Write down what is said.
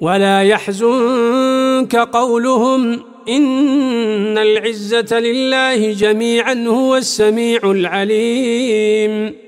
ولا يحزنك قولهم إن العزة لله جميعا هو السميع العليم.